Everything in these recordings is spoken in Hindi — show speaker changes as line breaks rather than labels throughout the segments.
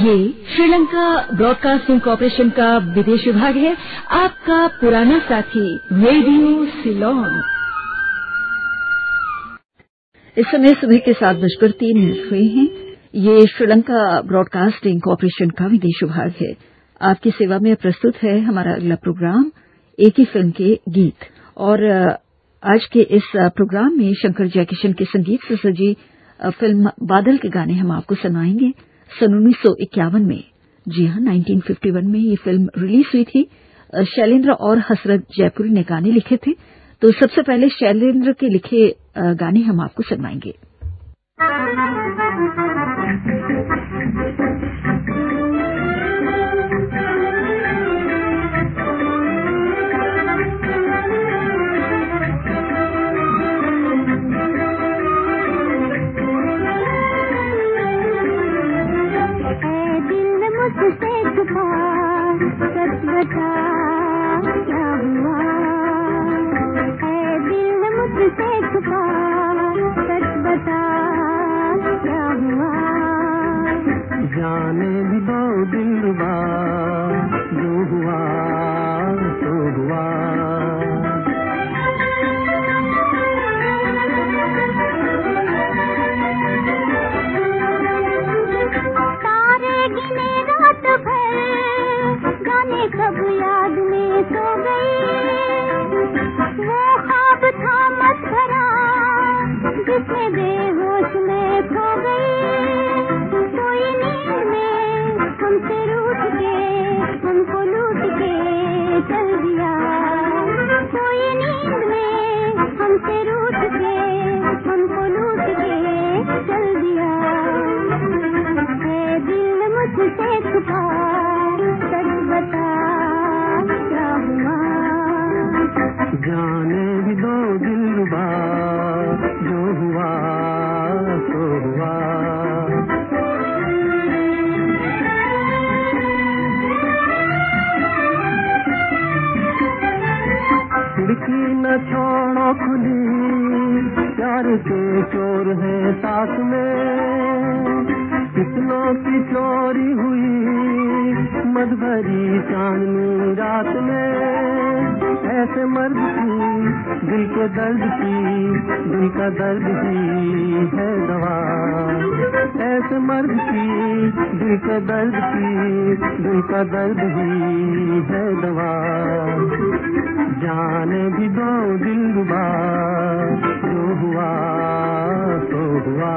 ये श्रीलंका ब्रॉडकास्टिंग कॉरपोरेशन का विदेश विभाग है। आपका पुराना साथी, रेडियो सिलोन।
इस समय सुबह के सात बजकर तीन मिनट हुए हैं। ये श्रीलंका ब्रॉडकास्टिंग कॉरपोरेशन का विदेश विभाग है। आपकी सेवा में प्रस्तुत है हमारा अगला प्रोग्राम, एक ही फ़िल्म के गीत। और आज के इस प्रोग्राम में शंकर जयकिशन के संगीत से सजी फ़िल्म बादल के गाने हम आपको सुनाएँगे। सन उन्नीस सौ इक्यावन में। जी हाँ 1951 में ये फ़िल्म रिलीज़ हुई थी। शैलेंद्र और हसरत जयपुरी ने गाने लिखे थे। तो सबसे पहले शैलेंद्र के लिखे गाने हम आपको सुनवाएँगे।
जाने भी दो दिल बा जाने भी दो दिलरुबा जो हुआ सो हुआ। खिड़की न छोड़ो खुली, प्यार के चोर है साथ में। फूलों की चोरी हुई। मत भरी चांदनी रात में ऐसे मर्द की दिल के दर्द की, दिल का दर्द ही है दवा। ऐसे मर्द की दिल के दर्द की, दिल का दर्द ही है दवा। जाने भी दो दिल दुबा जो हुआ तो हुआ।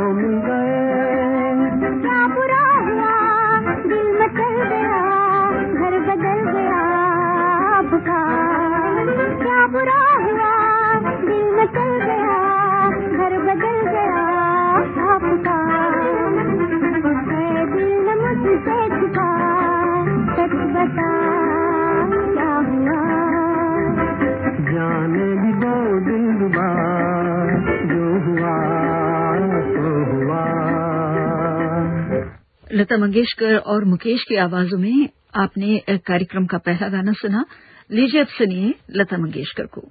लता मंगेशकर और मुकेश की आवाजों में आपने कार्यक्रम का पहला गाना सुना। लीजिए अब सुनिए लता मंगेशकर को।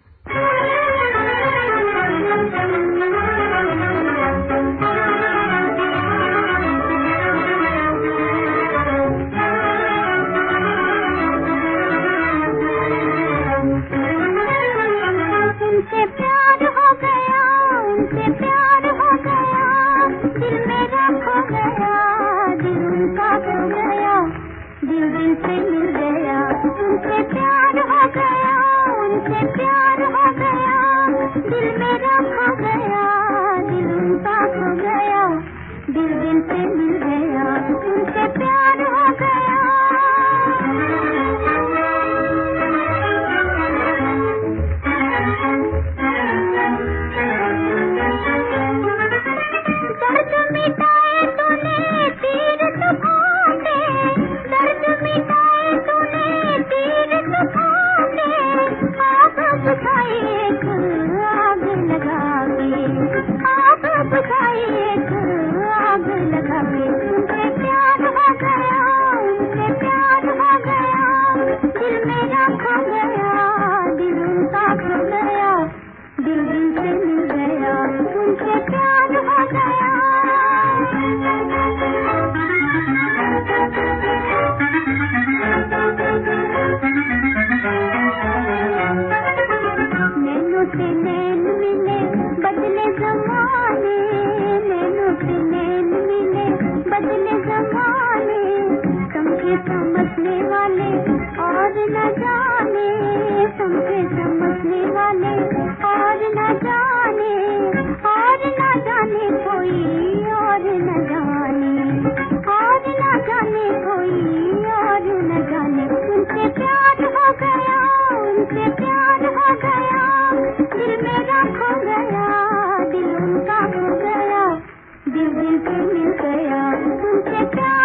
Thank you.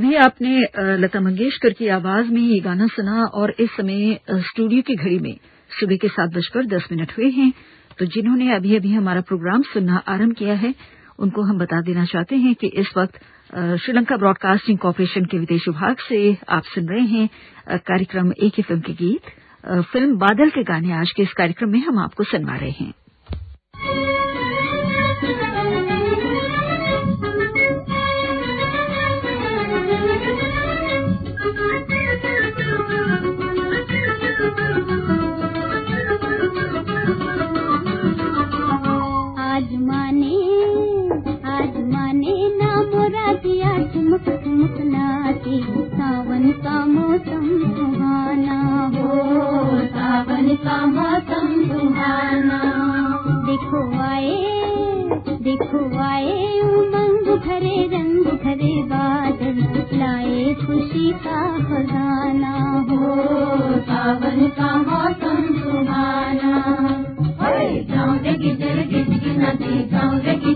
अभी आपने लता मंगेशकर की आवाज़ में ये गाना सुना और इस समय स्टूडियो की घड़ी में सुबह के सात बजकर दस मिनट हुए हैं। तो जिन्होंने अभी अभी हमारा प्रोग्राम सुनना आरंभ किया है, उनको हम बता देना चाहते हैं कि इस वक्त श्रीलंका ब्रॉडकास्टिंग कॉरपोरेशन के विदेश विभाग से आप सुन रहे हैं कार्यक्रम एक ही फ़िल्म के गीत फ़िल्म बादल के गाने आज के इस कार्यक्रम में हम आपको सुनवा रहे हैं।
सके सावन का मौसम सुहाना
हो। सावन का मौसम सुहाना।
देखो आए देखो आए उमंग भरे रंग भरे बादल लाए खुशी का खजाना
हो। सावन का मौसम सुहाना। जाऊँ जगी जल नदी जाऊँ जगी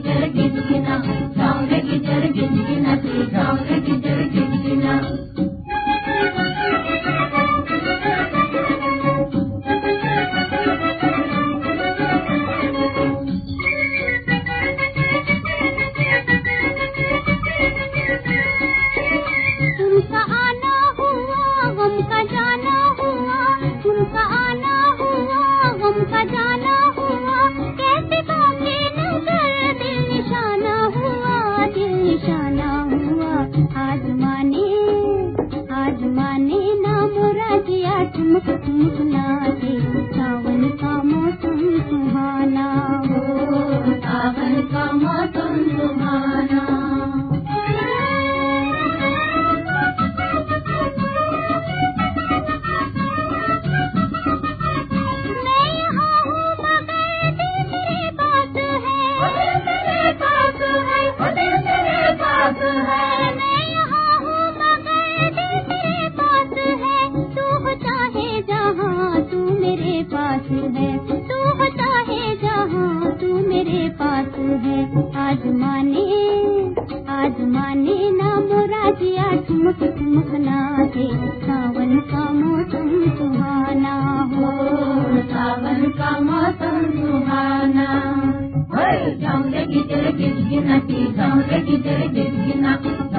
dizgin, a piece on reggae.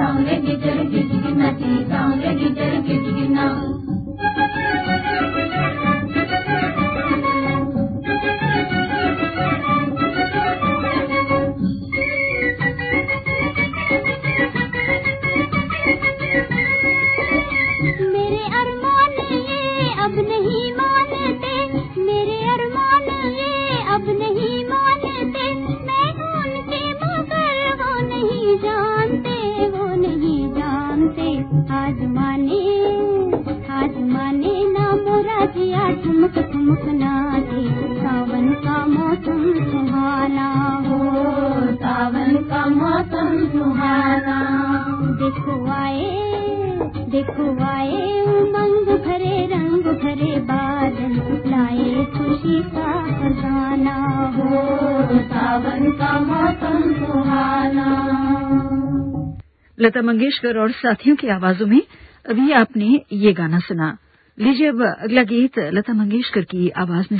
आए देखो आए उमंग भरे, रंग भरे बादल लाए खुशी का खजाना हो,
सावन का मौसम सुहाना।
लता मंगेशकर और साथियों की आवाजों में अभी आपने ये गाना सुना। लीजिए अब अगला गीत लता मंगेशकर की आवाज़ में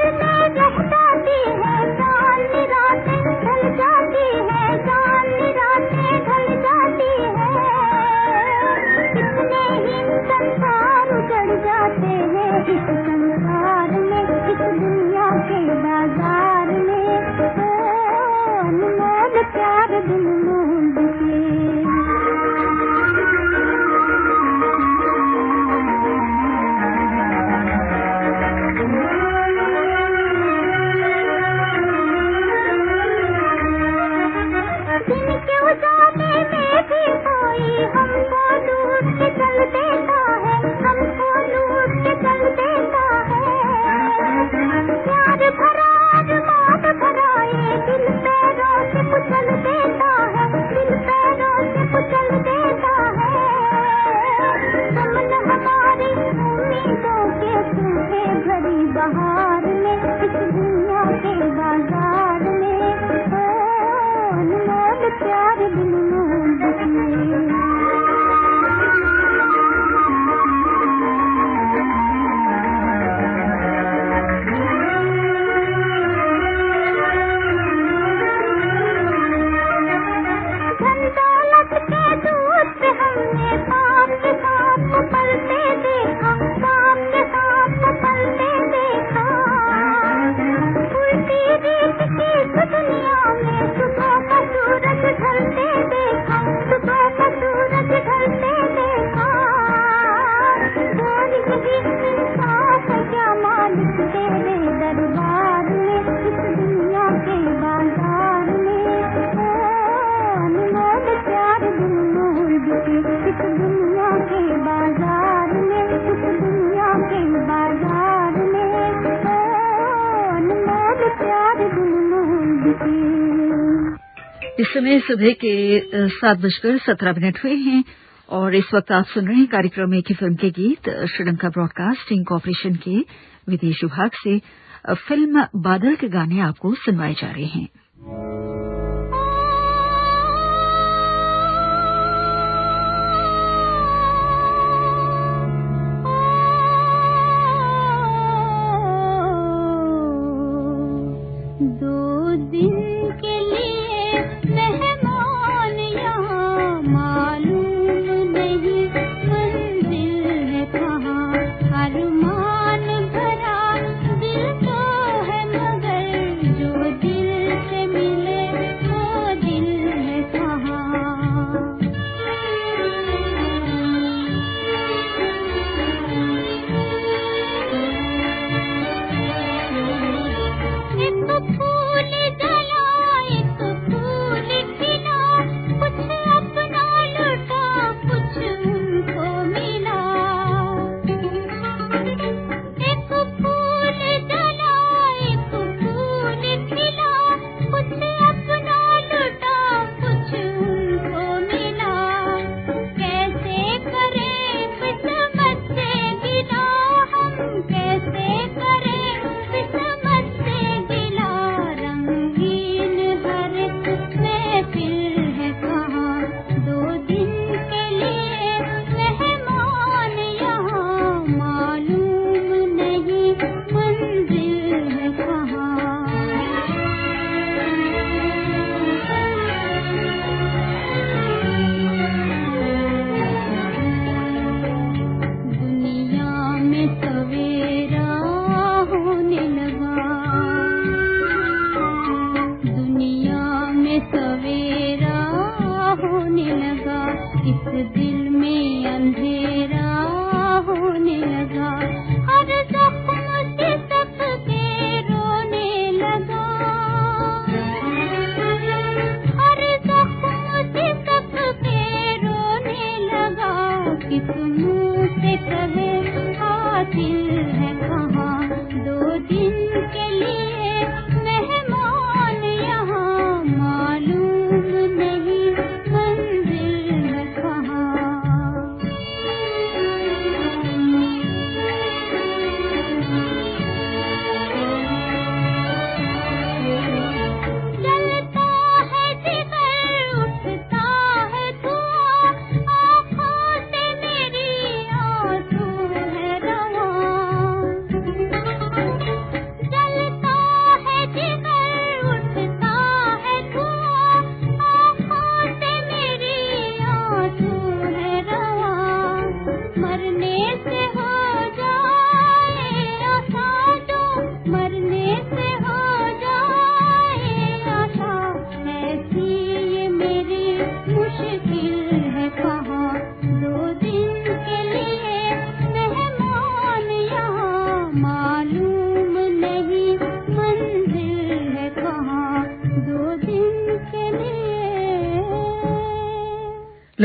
इस समय सुबह के सात बजकर सत्रह मिनट हुए हैं और इस वक्त आप सुन रहे हैं कार्यक्रम एक ही फ़िल्म के गीत श्रीलंका ब्रॉडकास्टिंग कॉरपोरेशन के विदेश विभाग से फ़िल्म बादल के गाने आपको सुनवाए जा रहे हैं।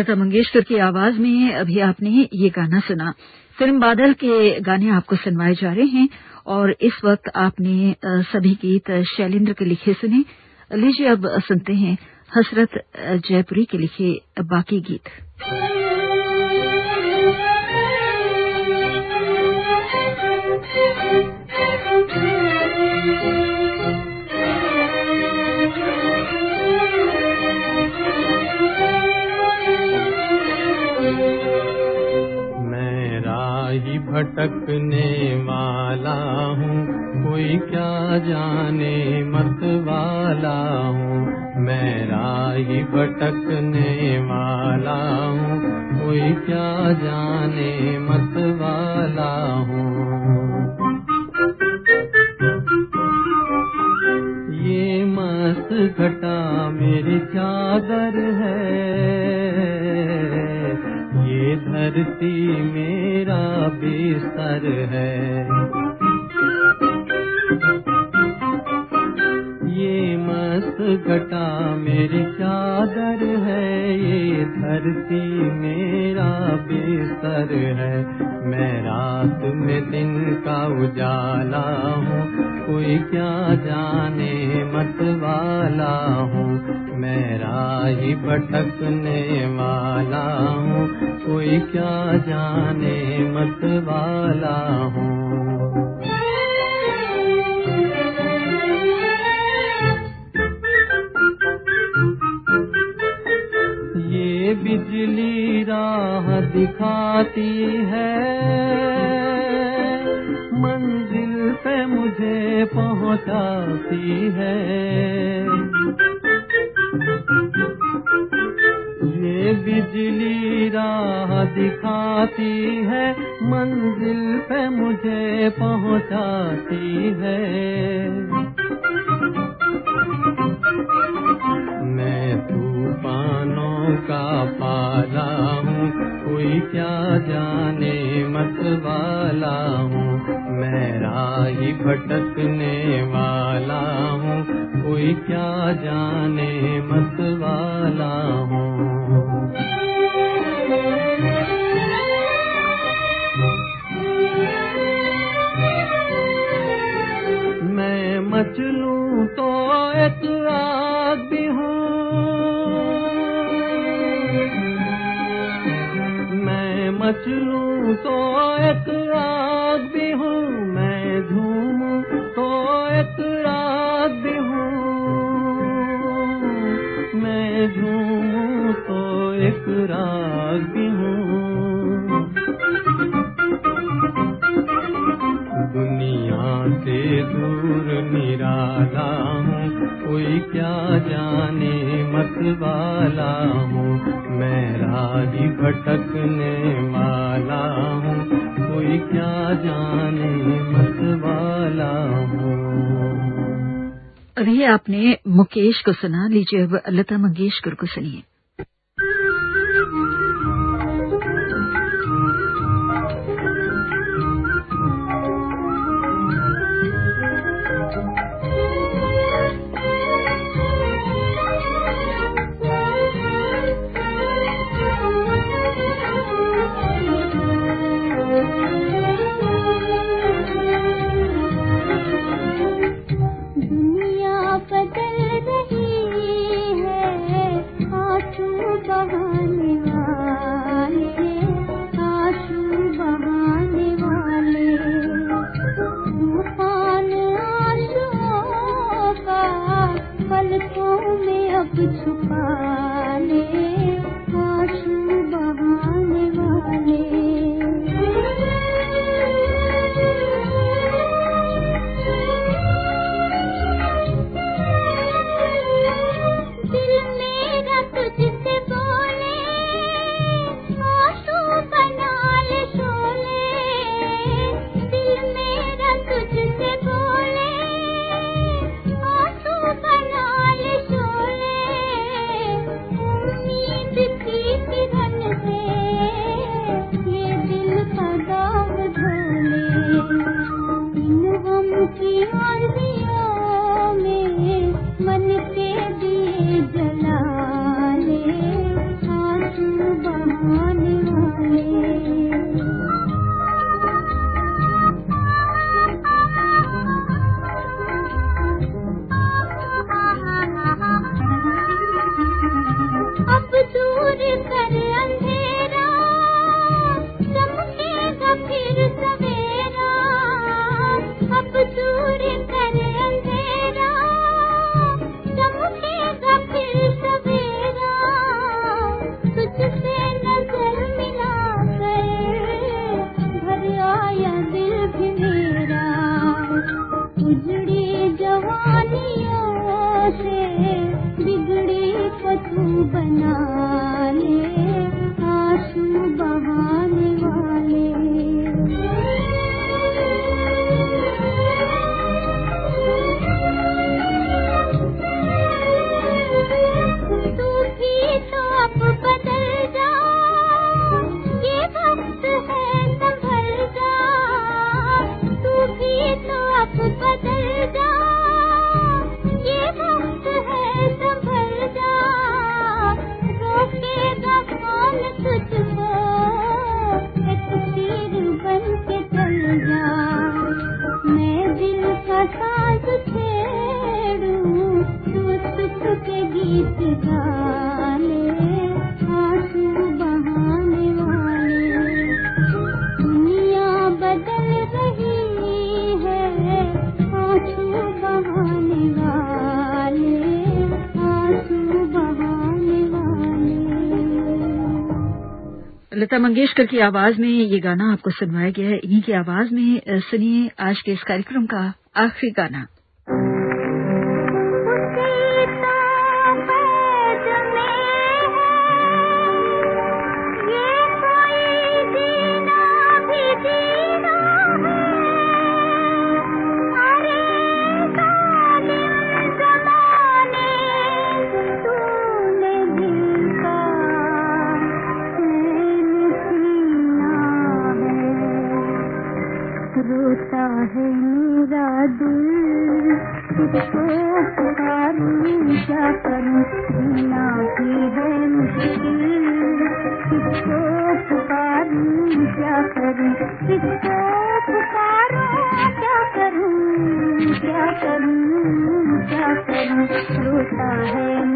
लता मंगेशकर की आवाज़ में अभी आपने ये गाना सुना। फ़िल्म बादल के गाने आपको सुनवाए जा रहे हैं और इस वक्त आपने सभी गीत शैलेंद्र के लिखे सुने। लीजिए अब सुनते हैं हसरत जयपुरी के लिखे बाकी गीत।
भटकने वाला हूँ। कोई क्या जाने मत वाला हूँ। मैं राही भटकने वाला हूँ। कोई क्या जाने मत वाला हूँ। ये मस्त घटा मेरी चादर है। धरती मेरा बिस्तर है। ये मस्त घटा मेरी चादर है, ये धरती मेरा बिस्तर है। मैं रात में दिन का उजाला हूँ, कोई क्या जाने मत वाला हूँ। मैं राही भटकने वाला हूँ कोई क्या जाने मत वाला हूँ। ये बिजली राह दिखाती है, मंजिल पे मुझे पहुंचाती है। ये बिजली राह दिखाती है, मंजिल पे मुझे पहुंचाती है। मैं तूफानों का पाला हूँ, कोई क्या जाने मत वाला हूँ। मैं राही भटकने वाला हूँ, कोई क्या जाने मत वाला हूँ। मचलू तो एक आग भी हूँ, मैं झूमू तो एक राग भी हूँ। मैं झूमू तो एक राग भी हूँ। दुनिया से दूर निराला हूँ, कोई क्या जाने, मत वाला हूँ। मैं राही भटकने वाला हूँ। कोई क्या जाने मत वाला हूँ।
अभी आपने मुकेश को सुना, लीजिए अब लता मंगेशकर को सुनिए। लता मंगेशकर की आवाज़ में ये गाना आपको सुनवाया गया है। इन्हीं की आवाज़ में सुनिए आज के इस कार्यक्रम का आखिरी गाना।
है मेरा दिल तुझको पुकारूं, क्या करूँ? जीना भी है मुश्किल। तुझको पुकारूं, क्या करूँ? तुझको पुकारूं, क्या करूँ? क्या करूँ क्या करूँ? रोता है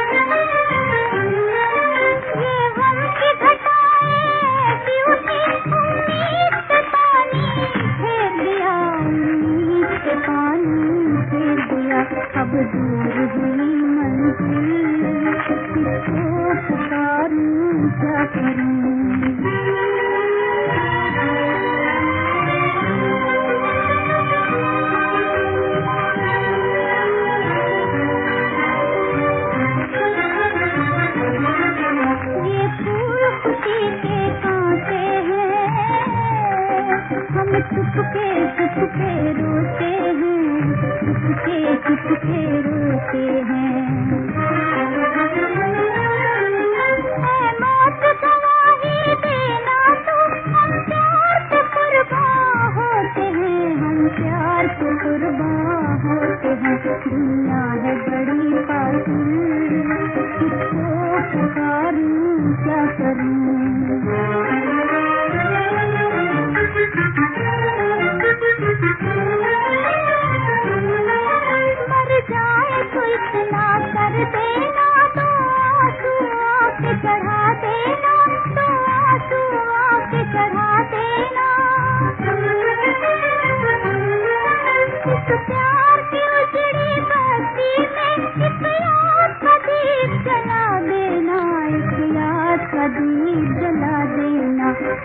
खेरू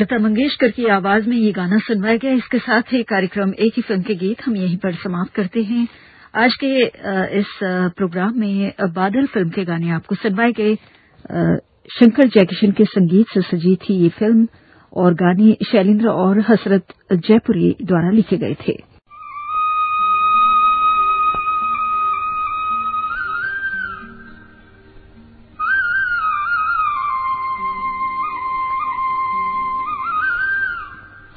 लता मंगेशकर की आवाज़ में ये गाना सुनवाया गया। इसके साथ ही कार्यक्रम एक ही फ़िल्म के गीत हम यहीं पर समाप्त करते हैं। आज के इस प्रोग्राम में बादल फ़िल्म के गाने आपको सुनवाए गए। शंकर जयकिशन के संगीत से सजी थी ये फ़िल्म और गाने शैलेंद्र और हसरत जयपुरी द्वारा लिखे गए थे।